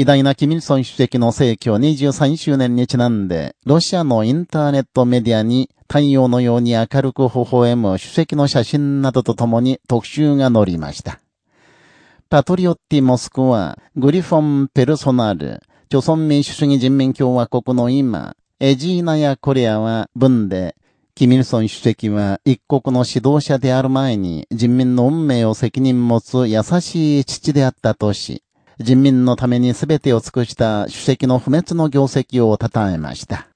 偉大なキミルソン主席の逝去23周年にちなんで、ロシアのインターネットメディアに太陽のように明るく微笑む主席の写真などとともに特集が載りました。パトリオッティ・モスクワ、グリフォン・ペルソナル、朝鮮民主主義人民共和国の今、エジーナやコリアは文で、キミルソン主席は一国の指導者である前に人民の運命を責任持つ優しい父であったとし、人民のために全てを尽くした主席の不滅の業績を称えました。